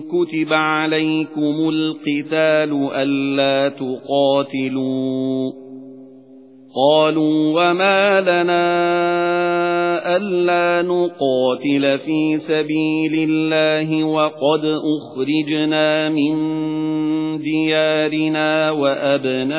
كُتِبَ عَلَيْكُمُ الْقِتَالُ أَلَّا تُقَاتِلُوا قَالُوا وَمَا لَنَا أَلَّا نُقَاتِلَ فِي سَبِيلِ اللَّهِ وَقَدْ أُخْرِجْنَا مِنْ دِيَارِنَا وَأَبْنَائِنَا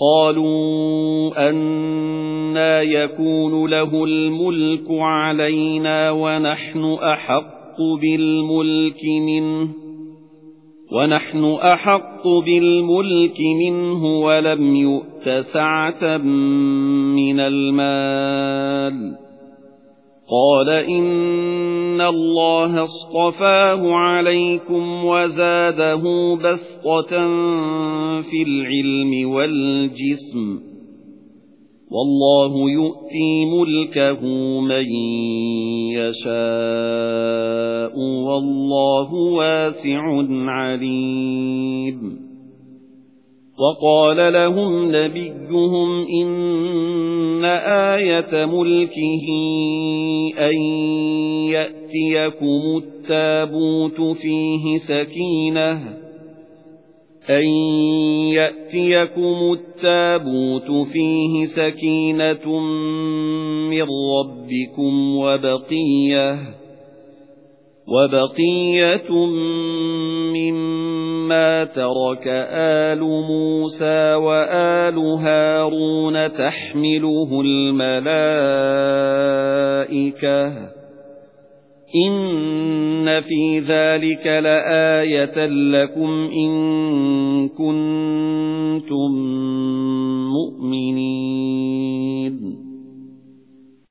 قَالُوا أَنَّى يَكُونُ لَهُ الْمُلْكُ عَلَيْنَا وَنَحْنُ أَحَقُّ بِالْمُلْكِ مِنْهُ وَنَحْنُ أَحَقُّ بِالْمُلْكِ مِنْهُ وَلَمْ يُؤْتَ سَعَةً مِنَ الْمَالِ. قَالَ إِنَّ اللَّهَ اصْطَفَاهُ عَلَيْكُمْ وَزَادَهُ بَسْطَةً فِي الْعِلْمِ وَالْجِسْمِ وَاللَّهُ يُؤْتِي مُلْكَهُ مَن يَشَاءُ وَاللَّهُ وَاسِعٌ عَلِيمٌ وَقَالَ لَهُمْ نَبِيُّهُمْ إِنَّ آيَةَ مُلْكِهِ أَن يَأْتِيَكُمُ التَّابُوتُ فِيهِ سَكِينَةٌ أَن يَأْتِيَكُمُ التَّابُوتُ فِيهِ سَكِينَةٌ مِّن رَّبِّكُمْ وَبَقِيَّةٌ. وَبَقِيَّةٌ مِّمَّا تَرَكَ آلُ مُوسَى وَآلُ هَارُونَ تَحْمِلُهُ الْمَلَائِكَةُ إِنَّ فِي ذَلِكَ لَآيَةً لَكُمْ إِن كُنتُم